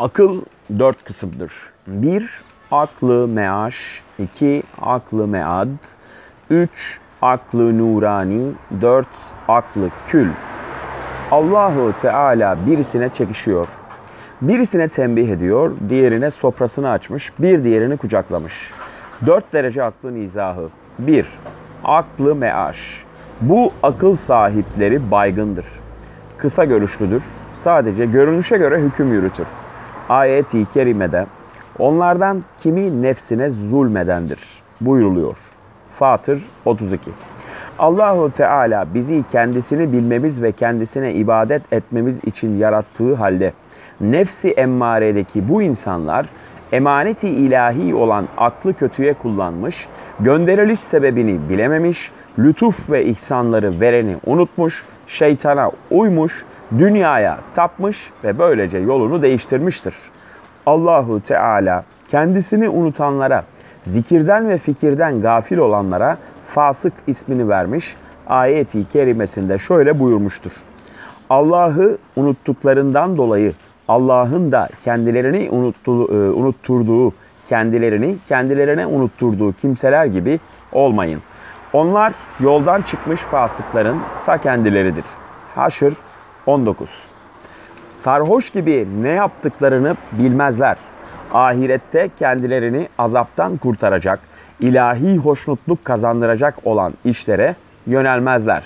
Akıl dört kısımdır. 1. Aklı meaş. 2. Aklı mead. 3. Aklı nurani. 4. Aklı kül. Allahu Teala birisine çekişiyor. Birisine tembih ediyor, diğerine sofrasını açmış, bir diğerini kucaklamış. Dört derece aklın izahı. 1. Aklı meaş. Bu akıl sahipleri baygındır. Kısa görüşlüdür. Sadece görünüşe göre hüküm yürütür. Ayet-i kerimede onlardan kimi nefsine zulmedendir buyruluyor. Fatır 32. Allahu Teala bizi kendisini bilmemiz ve kendisine ibadet etmemiz için yarattığı halde nefsi emmaredeki bu insanlar emaneti ilahi olan aklı kötüye kullanmış, gönderiliş sebebini bilememiş, lütuf ve ihsanları vereni unutmuş, şeytana uymuş, dünyaya tapmış ve böylece yolunu değiştirmiştir. Allahu Teala kendisini unutanlara, zikirden ve fikirden gafil olanlara fasık ismini vermiş. Ayet-i kerimesinde şöyle buyurmuştur. Allah'ı unuttuklarından dolayı Allah'ın da kendilerini e, unutturduğu, kendilerini kendilerine unutturduğu kimseler gibi olmayın. Onlar yoldan çıkmış fasıkların ta kendileridir. Haşr 19 Sarhoş gibi ne yaptıklarını bilmezler. Ahirette kendilerini azaptan kurtaracak, ilahi hoşnutluk kazandıracak olan işlere yönelmezler.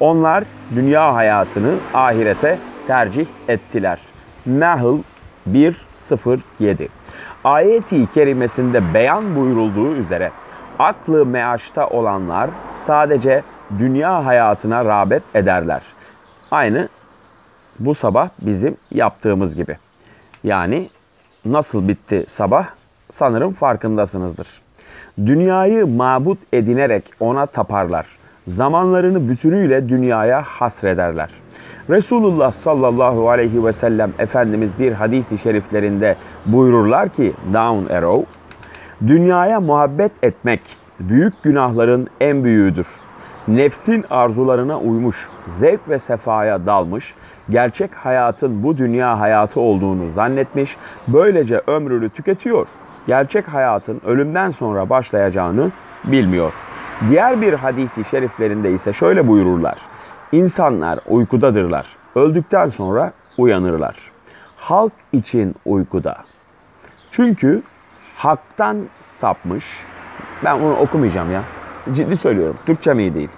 Onlar dünya hayatını ahirete tercih ettiler. Nahl 107 Ayeti kerimesinde beyan buyurulduğu üzere aklı meaşta olanlar sadece dünya hayatına rağbet ederler. Aynı bu sabah bizim yaptığımız gibi. Yani nasıl bitti sabah? Sanırım farkındasınızdır. Dünyayı mabut edinerek ona taparlar. Zamanlarını bütünüyle dünyaya hasrederler. Resulullah sallallahu aleyhi ve sellem Efendimiz bir hadisi şeriflerinde buyururlar ki Down Arrow, Dünyaya muhabbet etmek büyük günahların en büyüğüdür. Nefsin arzularına uymuş, zevk ve sefaya dalmış, gerçek hayatın bu dünya hayatı olduğunu zannetmiş, böylece ömrünü tüketiyor. Gerçek hayatın ölümden sonra başlayacağını bilmiyor. Diğer bir hadisi şeriflerinde ise şöyle buyururlar. İnsanlar uykudadırlar. Öldükten sonra uyanırlar. Halk için uykuda. Çünkü haktan sapmış. Ben bunu okumayacağım ya. Ciddi söylüyorum. Türkçem iyi değil.